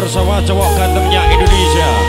bersama cowok gantengnya Indonesia.